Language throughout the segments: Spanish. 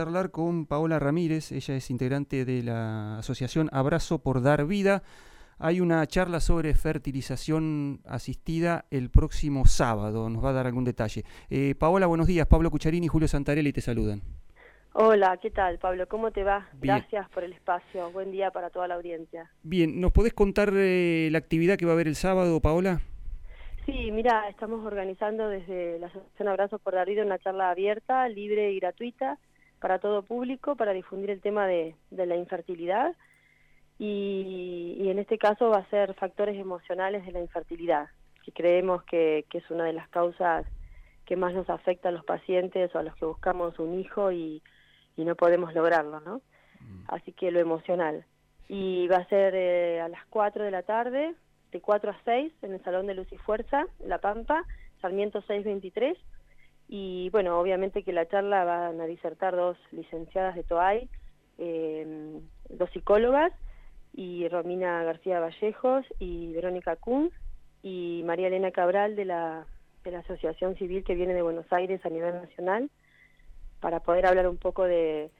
hablar con Paola Ramírez, ella es integrante de la asociación Abrazo por Dar Vida. Hay una charla sobre fertilización asistida el próximo sábado, nos va a dar algún detalle. Eh, Paola, buenos días. Pablo Cucharini y Julio Santarelli te saludan. Hola, ¿qué tal Pablo? ¿Cómo te va? Gracias por el espacio. Buen día para toda la audiencia. Bien, ¿nos podés contar eh, la actividad que va a haber el sábado, Paola? Sí, mira, estamos organizando desde la Asociación Abrazo por Dar Vida una charla abierta, libre y gratuita para todo público para difundir el tema de, la infertilidad y, en este caso va a ser factores emocionales de la infertilidad, que creemos que, es una de las causas que más nos afecta a los pacientes o a los que buscamos un hijo y, no podemos lograrlo, ¿no? Mm. Así que lo emocional. Y va a ser eh, a las 4 de la tarde, de 4 a 6, en el Salón de Luz y Fuerza, La Pampa, Sarmiento 623, y bueno, obviamente que la charla van a disertar dos licenciadas de TOAI, em, dos psicólogas, y Romina García Vallejos y Verónica Kunz, y María Elena Cabral de la, de la Asociación Civil que viene de Buenos Aires a nivel nacional, para poder hablar un poco de,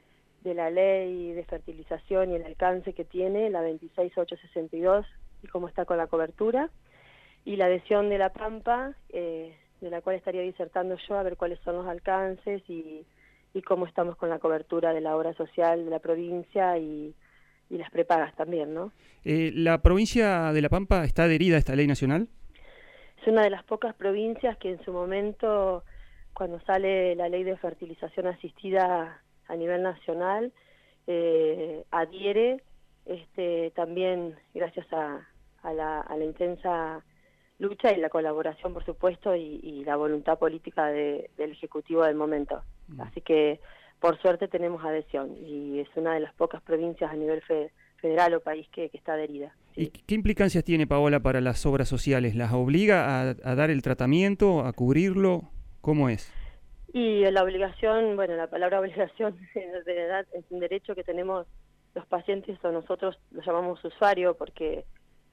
de la ley de fertilización y el alcance que tiene, la 26862, y cómo está con la cobertura, y la adhesión de La Pampa, eh, de la cual estaría disertando yo a ver cuáles son los alcances y, cómo estamos con la cobertura de la obra social de la provincia y, las prepagas también, ¿no? Eh, ¿La provincia de La Pampa está adherida a esta ley nacional? Es una de las pocas provincias que en su momento, cuando sale la ley de fertilización asistida a nivel nacional, eh, adhiere este, también gracias a, la, a la intensa lucha y la colaboración, por supuesto, y, la voluntad política del Ejecutivo del momento. Mm. Así que, por suerte, tenemos adhesión y es una de las pocas provincias a nivel federal o país que, está adherida. ¿Y qué implicancias tiene, Paola, para las obras sociales? ¿Las obliga a, dar el tratamiento, a cubrirlo? ¿Cómo es? Y la obligación, bueno, la palabra obligación de verdad es un derecho que tenemos los pacientes o nosotros lo llamamos usuario porque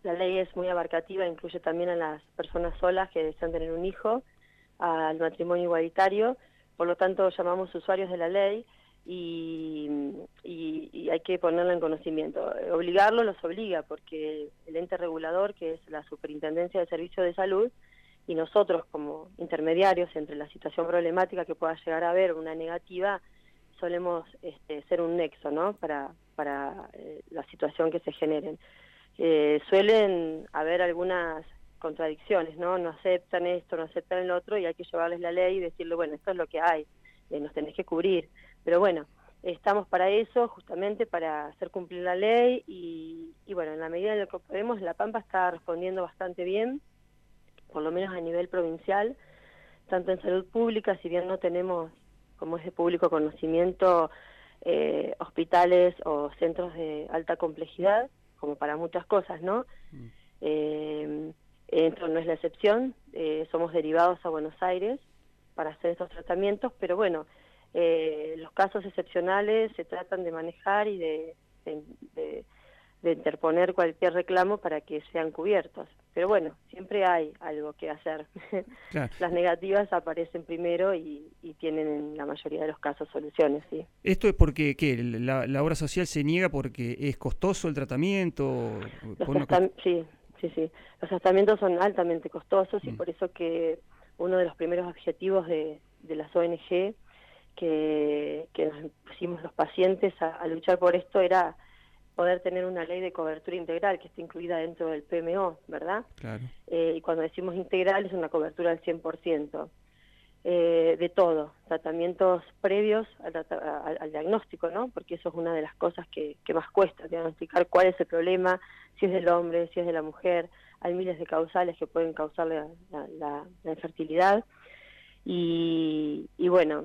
la ley es muy abarcativa, incluye también a las personas solas que desean tener un hijo, al matrimonio igualitario, por lo tanto llamamos usuarios de la ley y, hay que ponerlo en conocimiento. Obligarlo los obliga porque el ente regulador, que es la Superintendencia de Servicios de Salud, y nosotros como intermediarios entre la situación problemática que pueda llegar a haber, una negativa, solemos este, ser un nexo ¿no? para, para eh, la situación que se generen eh, suelen haber algunas contradicciones, ¿no? No aceptan esto, no aceptan el otro y hay que llevarles la ley y decirle, bueno, esto es lo que hay, eh, nos tenés que cubrir. Pero bueno, estamos para eso, justamente para hacer cumplir la ley y, bueno, en la medida de lo que podemos, La Pampa está respondiendo bastante bien, por lo menos a nivel provincial, tanto en salud pública, si bien no tenemos, como es de público conocimiento, eh, hospitales o centros de alta complejidad, como para muchas cosas, ¿no? Mm. Eh, esto no es la excepción, eh, somos derivados a Buenos Aires para hacer estos tratamientos, pero bueno, eh, los casos excepcionales se tratan de manejar y de, de, interponer cualquier reclamo para que sean cubiertos. Pero bueno, siempre hay algo que hacer. Las negativas aparecen primero y, tienen en la mayoría de los casos soluciones, sí. ¿Esto es porque ¿qué? La, obra social se niega porque es costoso el tratamiento? Sí, sí, sí. Los tratamientos son altamente costosos y mm. por eso que uno de los primeros objetivos de, las ONG que, que nos pusimos los pacientes a luchar por esto era poder tener una ley de cobertura integral que esté incluida dentro del PMO, ¿verdad? Claro. Eh, y cuando decimos integral es una cobertura al 100%. Eh, de todo, tratamientos previos al, diagnóstico, ¿no? Porque eso es una de las cosas que, más cuesta, diagnosticar cuál es el problema, si es del hombre, si es de la mujer. Hay miles de causales que pueden causar la, infertilidad. Y, bueno,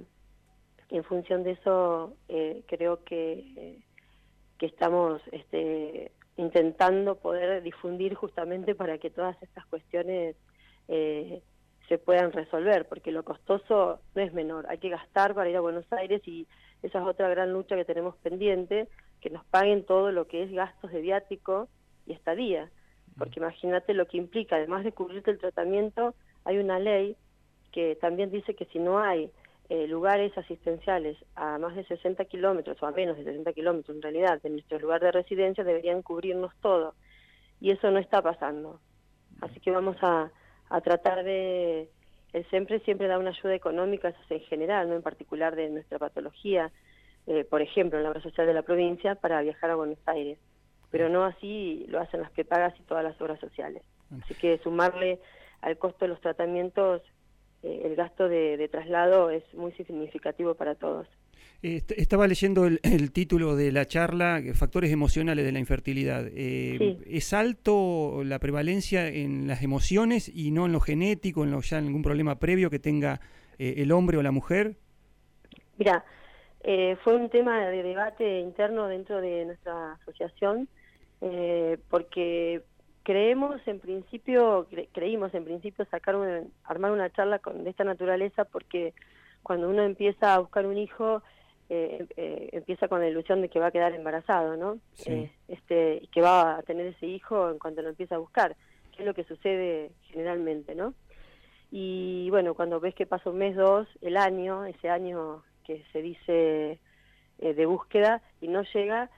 en función de eso, eh, creo que que estamos este, intentando poder difundir justamente para que todas estas cuestiones eh, se puedan resolver, porque lo costoso no es menor, hay que gastar para ir a Buenos Aires y esa es otra gran lucha que tenemos pendiente, que nos paguen todo lo que es gastos de viático y estadía, porque imagínate lo que implica, además de cubrirte el tratamiento, hay una ley que también dice que si no hay eh, lugares asistenciales a más de 60 kilómetros o a menos de 60 kilómetros en realidad de nuestro lugar de residencia deberían cubrirnos todo y eso no está pasando. Así que vamos a, tratar de... El siempre siempre da una ayuda económica en general, no en particular de nuestra patología, eh, por ejemplo, en la obra social de la provincia para viajar a Buenos Aires, pero no así lo hacen las prepagas y todas las obras sociales. Así que sumarle al costo de los tratamientos eh, el gasto de, traslado es muy significativo para todos. estaba leyendo el, título de la charla, Factores emocionales de la infertilidad. Eh, ¿Es alto la prevalencia en las emociones y no en lo genético, en lo, ya en algún problema previo que tenga eh, el hombre o la mujer? Mira, fue un tema de debate interno dentro de nuestra asociación, porque creemos en principio, creímos en principio sacar armar una charla con, de esta naturaleza porque cuando uno empieza a buscar un hijo, eh, eh, empieza con la ilusión de que va a quedar embarazado, ¿no? Eh, este, y que va a tener ese hijo en cuanto lo empieza a buscar, que es lo que sucede generalmente, ¿no? Y bueno, cuando ves que pasa un mes, dos, el año, ese año que se dice de búsqueda y no llega,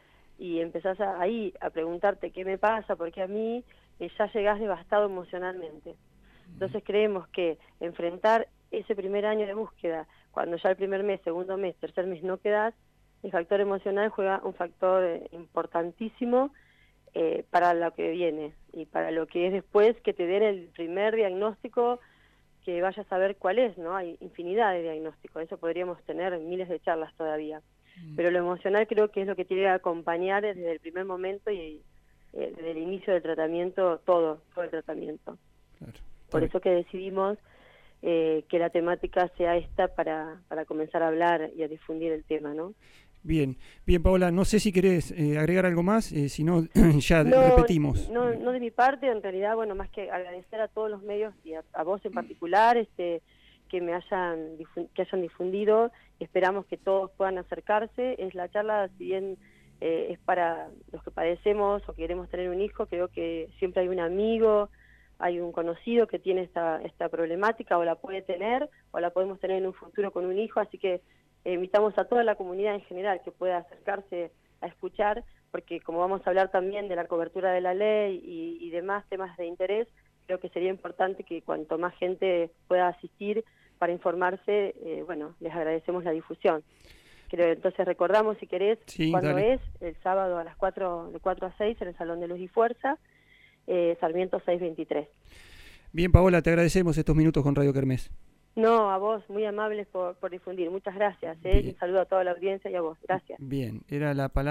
y empezás ahí a preguntarte qué me pasa, porque a mí eh, ya llegás devastado emocionalmente. Entonces creemos que enfrentar ese primer año de búsqueda, cuando ya el primer mes, segundo mes, tercer mes no quedas, el factor emocional juega un factor eh, importantísimo eh, para lo que viene y para lo que es después que te den el primer diagnóstico que vayas a ver cuál es, ¿no? Hay infinidad de diagnósticos, eso podríamos tener miles de charlas todavía. Mm. Pero lo emocional creo que es lo que tiene que acompañar desde el primer momento y eh, desde el inicio del tratamiento, todo, todo el tratamiento. Por eso que decidimos eh, que la temática sea esta para, para comenzar a hablar y a difundir el tema, ¿no? Bien, bien Paola, no sé si querés eh, agregar algo más, si no ya repetimos. No, no de mi parte, en realidad, bueno, más que agradecer a todos los medios y a, a vos en particular, este que me hayan que hayan difundido esperamos que todos puedan acercarse. Es la charla si bien eh, es para los que padecemos o queremos tener un hijo creo que siempre hay un amigo hay un conocido que tiene esta esta problemática o la puede tener o la podemos tener en un futuro con un hijo. Así que eh, invitamos a toda la comunidad en general que pueda acercarse a escuchar porque como vamos a hablar también de la cobertura de la ley y, y demás temas de interés creo que sería importante que cuanto más gente pueda asistir para informarse, eh, bueno, les agradecemos la difusión. Creo, entonces recordamos, si querés, cuándo es, el sábado a las 4, de 4 a 6 en el Salón de Luz y Fuerza, eh, Sarmiento 623. Bien, Paola, te agradecemos estos minutos con Radio Kermés. No, a vos, muy amables por, por difundir. Muchas gracias. ¿eh? Un saludo a toda la audiencia y a vos. Gracias. Bien, era la palabra.